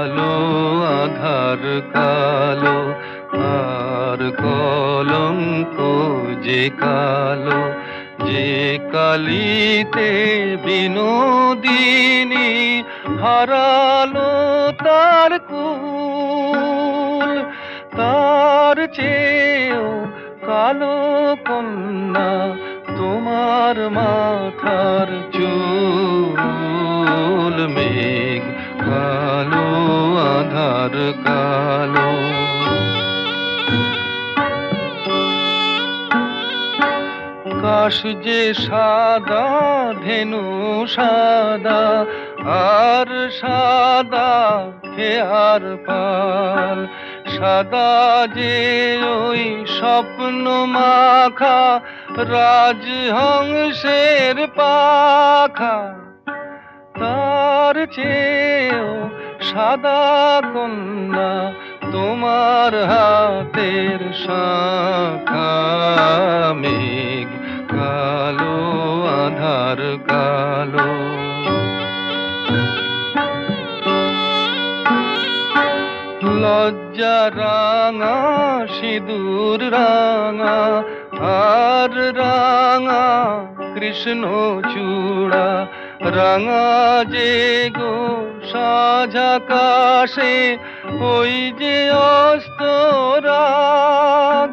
কালো, আধার কালো, আর কলঙ্ক যে কালো, যে কালিতে বিনোদিনী হারালো তার কুল, তার চেয়েও কালো কন্যা তোমার মাথার চুল, মেয়ে। আধার কালো। কাশ যে সাদা, ধেনু সাদা, আর সাদা খেয়ার পাল? সাদা যে ওই স্বপ্ন মাখা, রাজহংসের পাখা, তার চেয়েও সাদা কন্যা, তোমার হাতের মেঘ, কালো, আধার, কালো। লজ্জা রাঙা, সিঁদুর রাঙা, আর রাঙা, কৃষ্ণ চূড়া, রাঙা যে গো সাঝাকাশে ওই যে অস্ত রাগ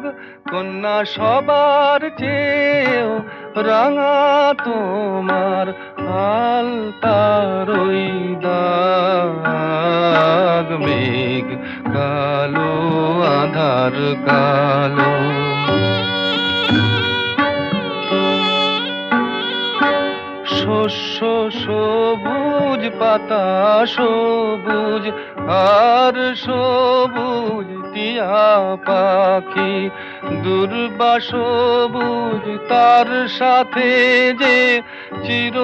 কন্যা সবার চেয়েও রাঙা তোমার আলতার ওই দাগ। মেঘ, কালো, আধার, কালো। শস্য, সবুজ পাতা সবুজ, আর সবুজ টিয়া পাখি। দুর্বা সবুজ, তার সাথে যে চির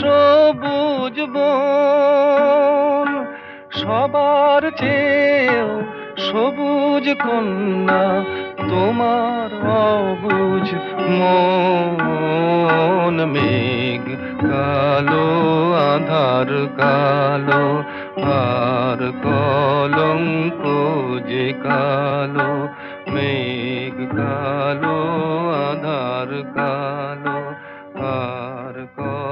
সবুজ বন। সবার চেয়েও সবুজ কন্যা, তোমার অবুজ মন। আর কালো আর কলম যে কালো মেঘ কালো আধার কালো আর কালো